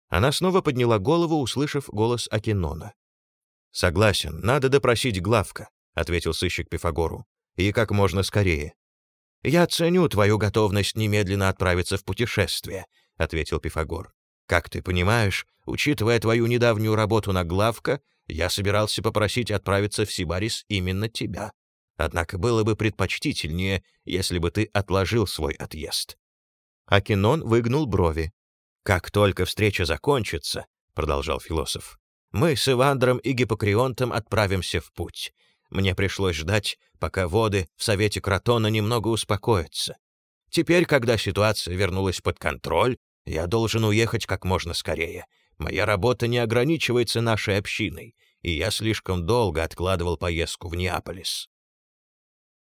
Она снова подняла голову, услышав голос Акинона. «Согласен, надо допросить Главка», — ответил сыщик Пифагору. «И как можно скорее». «Я ценю твою готовность немедленно отправиться в путешествие», — ответил Пифагор. Как ты понимаешь, учитывая твою недавнюю работу на главка, я собирался попросить отправиться в Сибарис именно тебя. Однако было бы предпочтительнее, если бы ты отложил свой отъезд». Акинон выгнул брови. «Как только встреча закончится», — продолжал философ, «мы с Ивандром и Гиппокрионтом отправимся в путь. Мне пришлось ждать, пока воды в Совете Кротона немного успокоятся. Теперь, когда ситуация вернулась под контроль, я должен уехать как можно скорее. Моя работа не ограничивается нашей общиной, и я слишком долго откладывал поездку в Неаполис.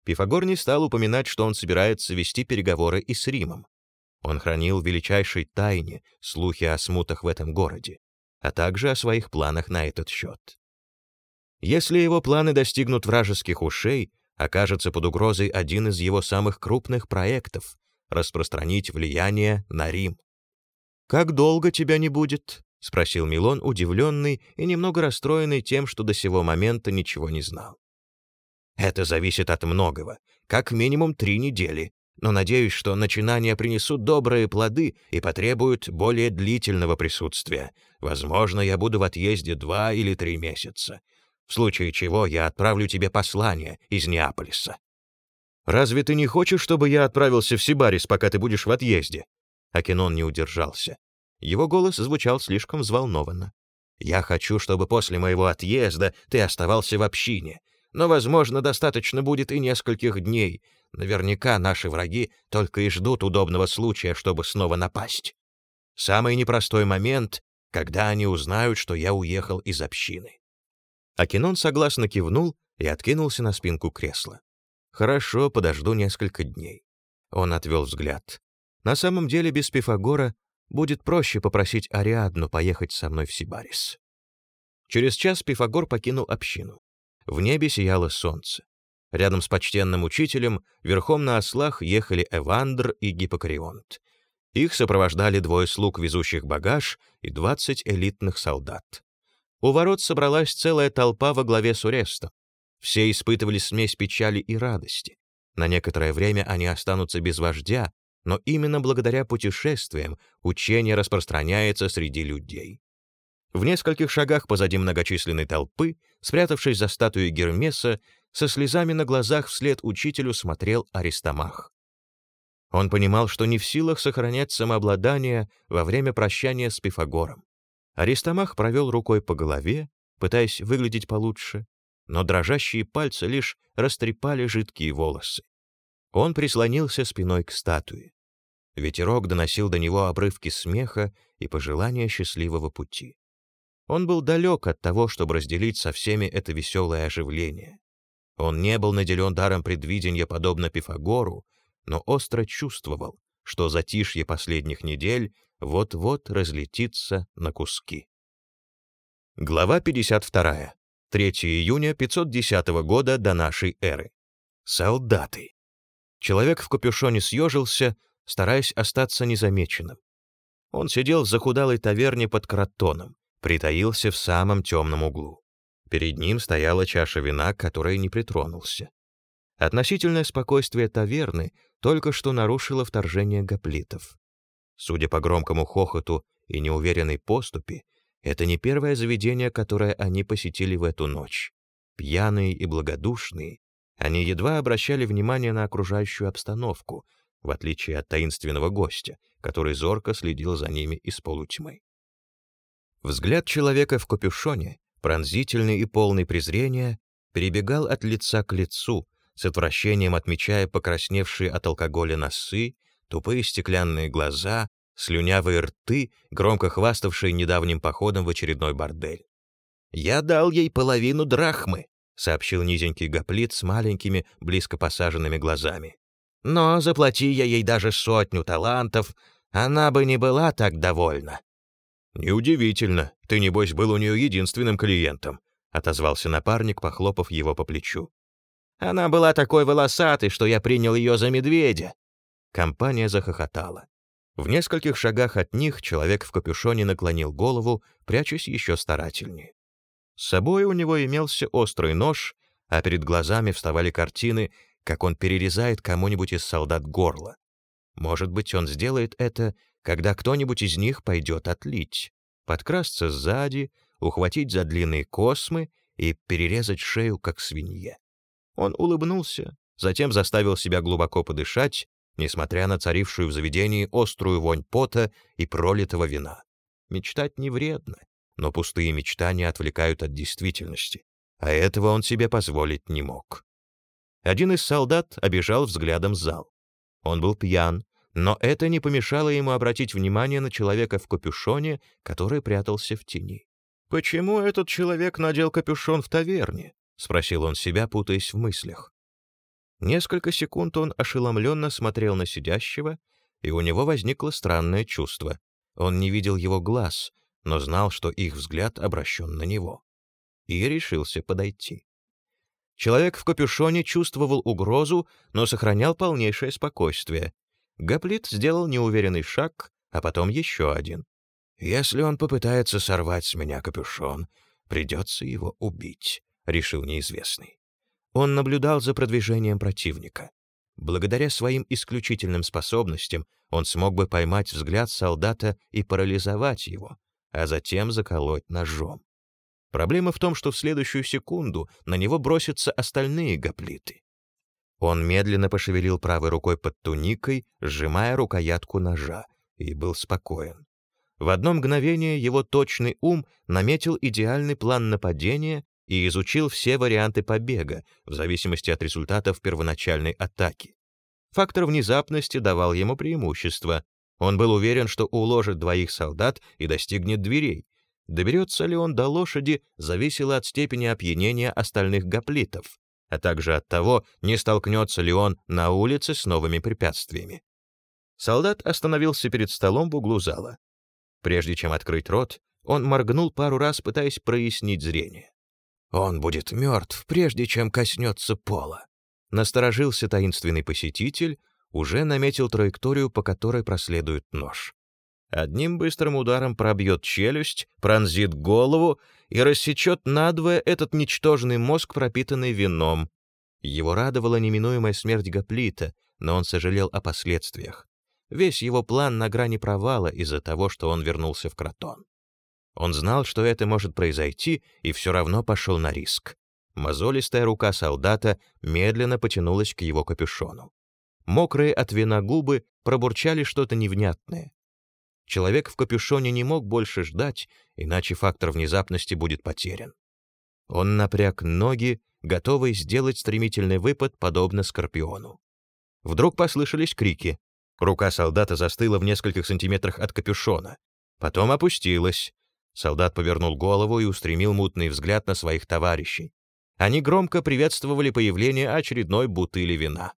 Пифагор не стал упоминать, что он собирается вести переговоры и с Римом. Он хранил в величайшей тайне слухи о смутах в этом городе, а также о своих планах на этот счет. Если его планы достигнут вражеских ушей, окажется под угрозой один из его самых крупных проектов — распространить влияние на Рим. «Как долго тебя не будет?» — спросил Милон, удивленный и немного расстроенный тем, что до сего момента ничего не знал. «Это зависит от многого. Как минимум три недели. Но надеюсь, что начинания принесут добрые плоды и потребуют более длительного присутствия. Возможно, я буду в отъезде два или три месяца. В случае чего я отправлю тебе послание из Неаполиса». «Разве ты не хочешь, чтобы я отправился в Сибарис, пока ты будешь в отъезде?» Акинон не удержался. Его голос звучал слишком взволнованно. «Я хочу, чтобы после моего отъезда ты оставался в общине. Но, возможно, достаточно будет и нескольких дней. Наверняка наши враги только и ждут удобного случая, чтобы снова напасть. Самый непростой момент, когда они узнают, что я уехал из общины». Акинон согласно кивнул и откинулся на спинку кресла. «Хорошо, подожду несколько дней». Он отвел взгляд. «На самом деле, без Пифагора будет проще попросить Ариадну поехать со мной в Сибарис». Через час Пифагор покинул общину. В небе сияло солнце. Рядом с почтенным учителем верхом на ослах ехали Эвандр и Гиппокрионт. Их сопровождали двое слуг, везущих багаж, и двадцать элитных солдат. У ворот собралась целая толпа во главе с Урестом. Все испытывали смесь печали и радости. На некоторое время они останутся без вождя, но именно благодаря путешествиям учение распространяется среди людей. В нескольких шагах позади многочисленной толпы, спрятавшись за статуей Гермеса, со слезами на глазах вслед учителю смотрел Аристомах. Он понимал, что не в силах сохранять самообладание во время прощания с Пифагором. Аристомах провел рукой по голове, пытаясь выглядеть получше, но дрожащие пальцы лишь растрепали жидкие волосы. Он прислонился спиной к статуе. Ветерок доносил до него обрывки смеха и пожелания счастливого пути. Он был далек от того, чтобы разделить со всеми это веселое оживление. Он не был наделен даром предвидения, подобно Пифагору, но остро чувствовал, что затишье последних недель вот-вот разлетится на куски. Глава 52. 3 июня 510 года до нашей эры. Солдаты. Человек в капюшоне съежился, стараясь остаться незамеченным. Он сидел в захудалой таверне под кротоном, притаился в самом темном углу. Перед ним стояла чаша вина, к которой не притронулся. Относительное спокойствие таверны только что нарушило вторжение гоплитов. Судя по громкому хохоту и неуверенной поступи, это не первое заведение, которое они посетили в эту ночь. Пьяные и благодушные, они едва обращали внимание на окружающую обстановку, в отличие от таинственного гостя, который зорко следил за ними из полутьмы. Взгляд человека в капюшоне, пронзительный и полный презрения, перебегал от лица к лицу, с отвращением отмечая покрасневшие от алкоголя носы, тупые стеклянные глаза, слюнявые рты, громко хваставшие недавним походом в очередной бордель. «Я дал ей половину драхмы», — сообщил низенький гоплит с маленькими, близко посаженными глазами. «Но заплати я ей даже сотню талантов, она бы не была так довольна». «Неудивительно, ты, небось, был у нее единственным клиентом», — отозвался напарник, похлопав его по плечу. «Она была такой волосатой, что я принял ее за медведя». Компания захохотала. В нескольких шагах от них человек в капюшоне наклонил голову, прячась еще старательнее. С собой у него имелся острый нож, а перед глазами вставали картины, как он перерезает кому-нибудь из солдат горло. Может быть, он сделает это, когда кто-нибудь из них пойдет отлить, подкрасться сзади, ухватить за длинные космы и перерезать шею, как свинье. Он улыбнулся, затем заставил себя глубоко подышать, несмотря на царившую в заведении острую вонь пота и пролитого вина. Мечтать не вредно, но пустые мечтания отвлекают от действительности, а этого он себе позволить не мог. Один из солдат обижал взглядом зал. Он был пьян, но это не помешало ему обратить внимание на человека в капюшоне, который прятался в тени. «Почему этот человек надел капюшон в таверне?» — спросил он себя, путаясь в мыслях. Несколько секунд он ошеломленно смотрел на сидящего, и у него возникло странное чувство. Он не видел его глаз, но знал, что их взгляд обращен на него. И решился подойти. Человек в капюшоне чувствовал угрозу, но сохранял полнейшее спокойствие. Гоплит сделал неуверенный шаг, а потом еще один. «Если он попытается сорвать с меня капюшон, придется его убить», — решил неизвестный. Он наблюдал за продвижением противника. Благодаря своим исключительным способностям он смог бы поймать взгляд солдата и парализовать его, а затем заколоть ножом. Проблема в том, что в следующую секунду на него бросятся остальные гоплиты. Он медленно пошевелил правой рукой под туникой, сжимая рукоятку ножа, и был спокоен. В одно мгновение его точный ум наметил идеальный план нападения и изучил все варианты побега в зависимости от результатов первоначальной атаки. Фактор внезапности давал ему преимущество. Он был уверен, что уложит двоих солдат и достигнет дверей. Доберется ли он до лошади, зависело от степени опьянения остальных гоплитов, а также от того, не столкнется ли он на улице с новыми препятствиями. Солдат остановился перед столом в углу зала. Прежде чем открыть рот, он моргнул пару раз, пытаясь прояснить зрение. Он будет мертв, прежде чем коснется пола. Насторожился таинственный посетитель, уже наметил траекторию, по которой проследует нож. Одним быстрым ударом пробьет челюсть, пронзит голову и рассечет надвое этот ничтожный мозг, пропитанный вином. Его радовала неминуемая смерть Гоплита, но он сожалел о последствиях. Весь его план на грани провала из-за того, что он вернулся в Кротон. Он знал, что это может произойти, и все равно пошел на риск. Мозолистая рука солдата медленно потянулась к его капюшону. Мокрые от вина губы пробурчали что-то невнятное. Человек в капюшоне не мог больше ждать, иначе фактор внезапности будет потерян. Он напряг ноги, готовый сделать стремительный выпад, подобно скорпиону. Вдруг послышались крики. Рука солдата застыла в нескольких сантиметрах от капюшона. Потом опустилась. Солдат повернул голову и устремил мутный взгляд на своих товарищей. Они громко приветствовали появление очередной бутыли вина.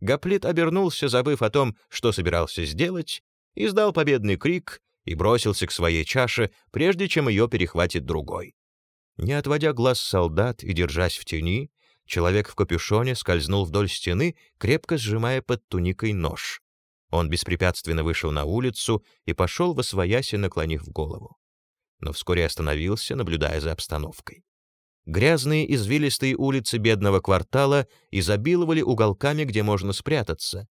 Гоплит обернулся, забыв о том, что собирался сделать, издал победный крик и бросился к своей чаше, прежде чем ее перехватит другой. Не отводя глаз солдат и держась в тени, человек в капюшоне скользнул вдоль стены, крепко сжимая под туникой нож. Он беспрепятственно вышел на улицу и пошел во свояси, наклонив голову но вскоре остановился, наблюдая за обстановкой. Грязные извилистые улицы бедного квартала изобиловали уголками, где можно спрятаться.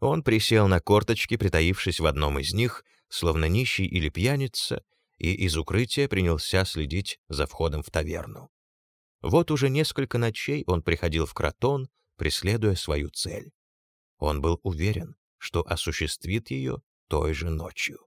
Он присел на корточки, притаившись в одном из них, словно нищий или пьяница, и из укрытия принялся следить за входом в таверну. Вот уже несколько ночей он приходил в Кротон, преследуя свою цель. Он был уверен, что осуществит ее той же ночью.